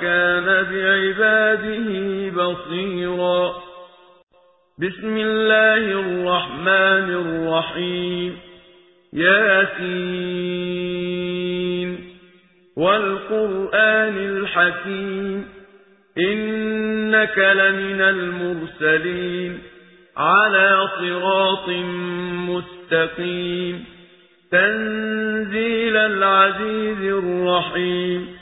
كان بعباده بصيرا. بسم الله الرحمن الرحيم. ياسين. والقرآن الحكيم. إنك لمن المرسلين. على صراط مستقيم. تنزيل العزيز الرحيم.